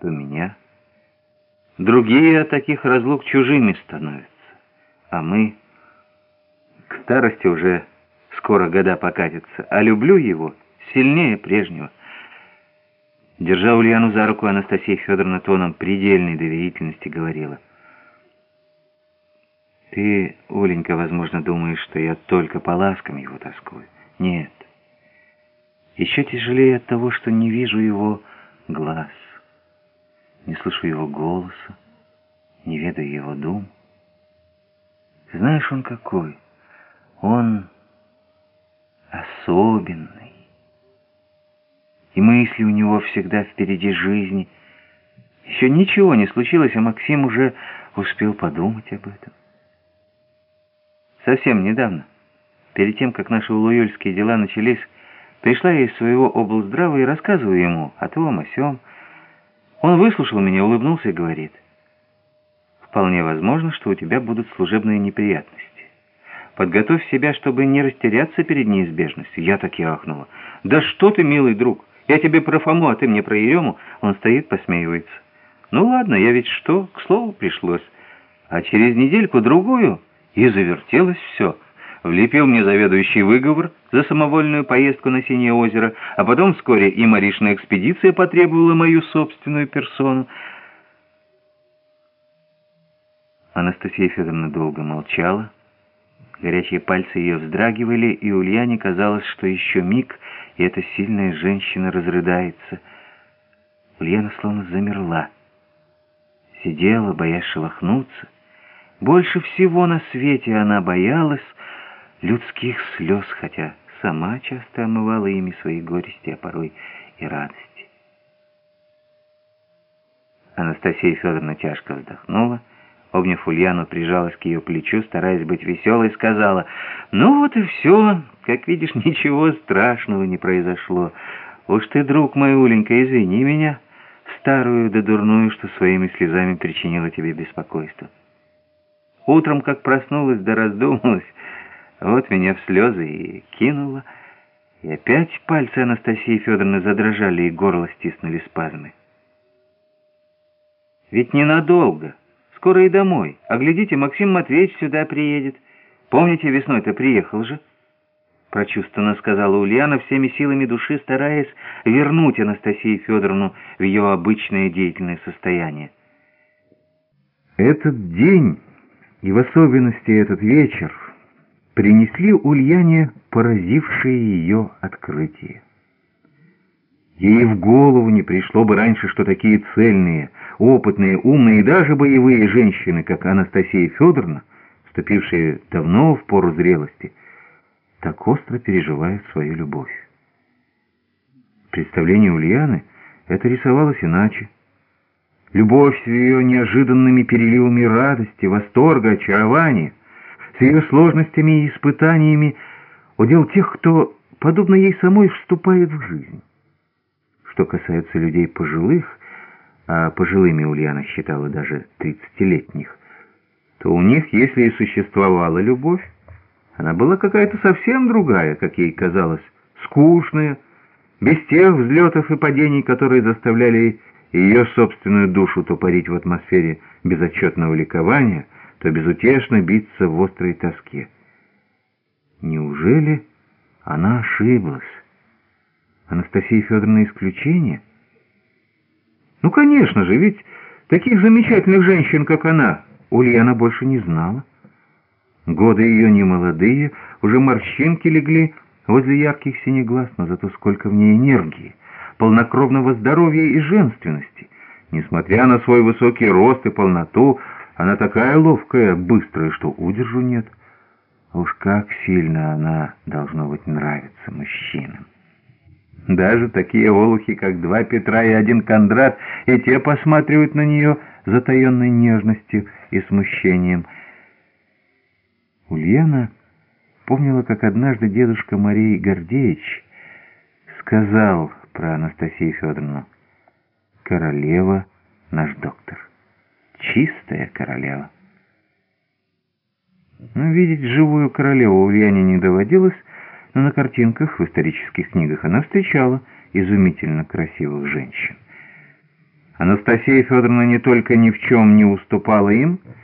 то меня. Другие от таких разлук чужими становятся, а мы к старости уже скоро года покатятся, а люблю его сильнее прежнего. Держа Ульяну за руку, Анастасия Федоровна тоном предельной доверительности говорила. «Ты, Оленька, возможно, думаешь, что я только по ласкам его тоскую. Нет. Еще тяжелее от того, что не вижу его глаз, слышу его голоса, не ведаю его дум. Знаешь, он какой? Он особенный. И мысли у него всегда впереди жизни. Еще ничего не случилось, а Максим уже успел подумать об этом. Совсем недавно, перед тем, как наши улуюльские дела начались, пришла я из своего облздрава и рассказываю ему о том, о сём. Он выслушал меня, улыбнулся и говорит, «Вполне возможно, что у тебя будут служебные неприятности. Подготовь себя, чтобы не растеряться перед неизбежностью». Я так и ахнула. «Да что ты, милый друг, я тебе про Фому, а ты мне про Ерему». Он стоит, посмеивается. «Ну ладно, я ведь что, к слову пришлось. А через недельку-другую и завертелось все». Влепил мне заведующий выговор за самовольную поездку на Синее озеро, а потом вскоре и Маришная экспедиция потребовала мою собственную персону. Анастасия Федоровна долго молчала. Горячие пальцы ее вздрагивали, и Ульяне казалось, что еще миг, и эта сильная женщина разрыдается. Ульяна словно замерла. Сидела, боясь шелохнуться. Больше всего на свете она боялась, людских слез, хотя сама часто омывала ими свои горести, а порой и радости. Анастасия Федоровна тяжко вздохнула, обняв Ульяну, прижалась к ее плечу, стараясь быть веселой, сказала, «Ну вот и все, как видишь, ничего страшного не произошло. Уж ты, друг мой, Уленька, извини меня, старую да дурную, что своими слезами причинила тебе беспокойство. Утром, как проснулась да раздумалась, вот меня в слезы и кинуло. И опять пальцы Анастасии Федоровны задрожали, и горло стиснули спазмы. Ведь ненадолго. Скоро и домой. А глядите, Максим Матвеевич сюда приедет. Помните, весной-то приехал же? Прочувственно сказала Ульяна, всеми силами души стараясь вернуть Анастасию Федоровну в ее обычное деятельное состояние. Этот день, и в особенности этот вечер, принесли Ульяне поразившее ее открытие. Ей в голову не пришло бы раньше, что такие цельные, опытные, умные и даже боевые женщины, как Анастасия Федоровна, вступившие давно в пору зрелости, так остро переживают свою любовь. Представление Ульяны это рисовалось иначе. Любовь с ее неожиданными переливами радости, восторга, очарования — с ее сложностями и испытаниями, удел тех, кто, подобно ей самой, вступает в жизнь. Что касается людей пожилых, а пожилыми Ульяна считала даже тридцатилетних, то у них, если и существовала любовь, она была какая-то совсем другая, как ей казалось, скучная, без тех взлетов и падений, которые заставляли ее собственную душу топорить в атмосфере безотчетного ликования — то безутешно биться в острой тоске. Неужели она ошиблась? Анастасия Федоровна исключение? Ну, конечно же, ведь таких замечательных женщин, как она, Ульяна больше не знала. Годы ее немолодые, уже морщинки легли возле ярких синих глаз, но зато сколько в ней энергии, полнокровного здоровья и женственности. Несмотря на свой высокий рост и полноту, она такая ловкая, быстрая, что удержу нет. Уж как сильно она, должно быть, нравится мужчинам. Даже такие олухи, как два Петра и один Кондрат, и те посматривают на нее затаенной нежностью и смущением. Ульяна помнила, как однажды дедушка Марии Гордеевич сказал про Анастасию Федоровну «Королева наш доктор» чистая королева. Но видеть живую королеву Ульяне не доводилось, но на картинках в исторических книгах она встречала изумительно красивых женщин. Анастасия Федоровна не только ни в чем не уступала им,